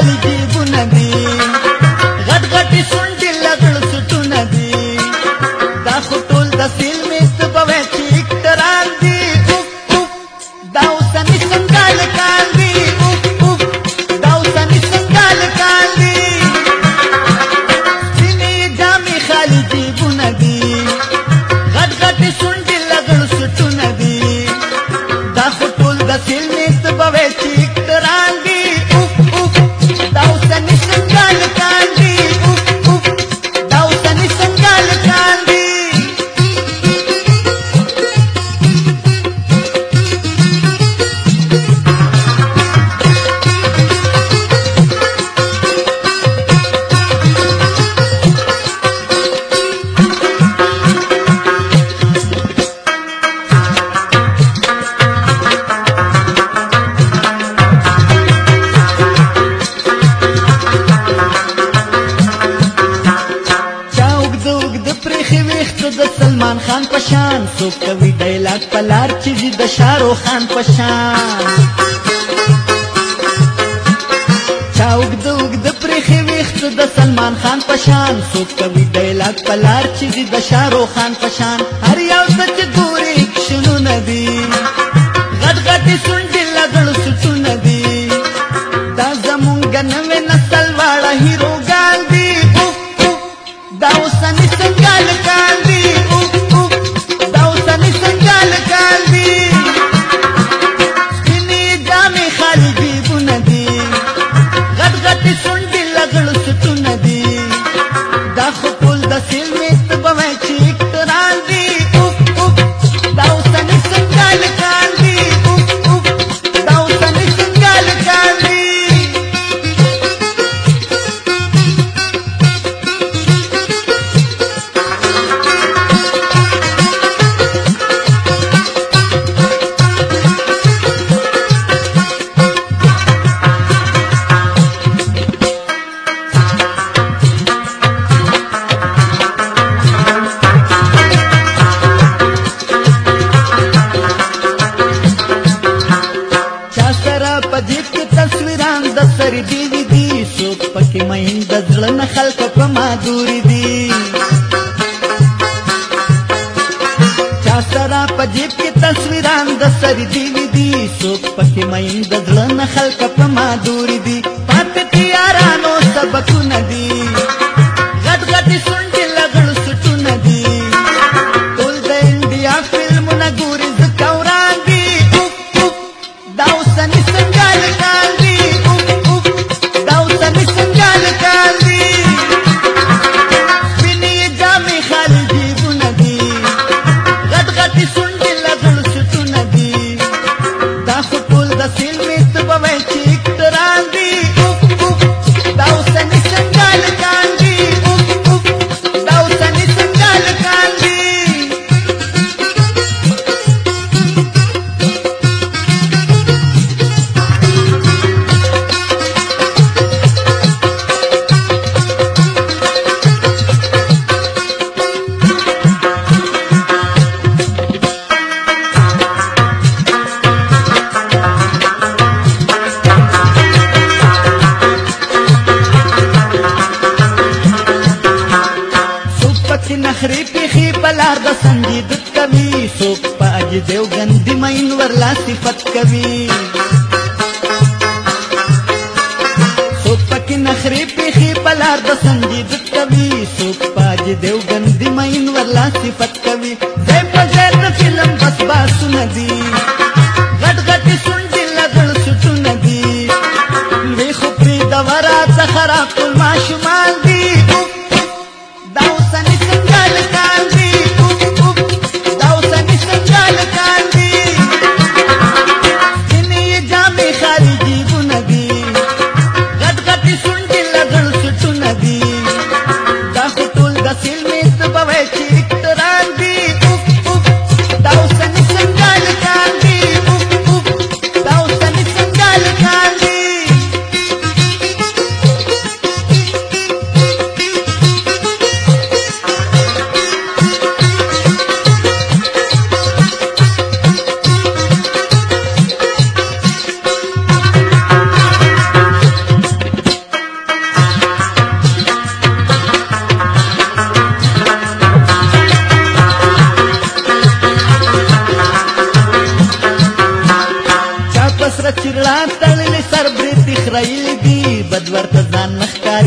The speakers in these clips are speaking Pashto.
ದಾರಿ ಜೀವನದಿ تو د سلمان خان پشان څوک کوي ډایلاګ پلار چې د شارو خان پشان چاوګ د وګد پرخې وخت د سلمان خان پشان څوک کوي ډایلاګ پلار چې د شارو خان پشان هر یو د چې ګوري شنو ندی غټ غټ سونډې لګړو سټو ندی دا زمونږ نوې نسل واړه هیرو غریبي دي څوک پکې مین د زړه نه خلک په مادوري دي چا سره په جیب کې تصویران د سری دي دي څوک پکې مین د زړه نه خلک په مادوري دي پات تیارانو سبقونه دي غټ غټ سونډې دیو غندی مین ورلا صفت کوي سو پک نخری پیخي بلار د سنجید کوي سو پاج دیو غندی مین ورلا صفت کوي زې پځه د فلم بس باسو ندي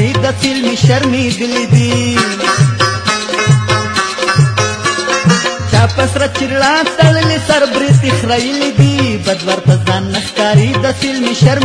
नहीं तो शर्मी दिल दी चापस रचिरला तलने सर बदवर पजान नखकारी तो फिल्मी शर्मी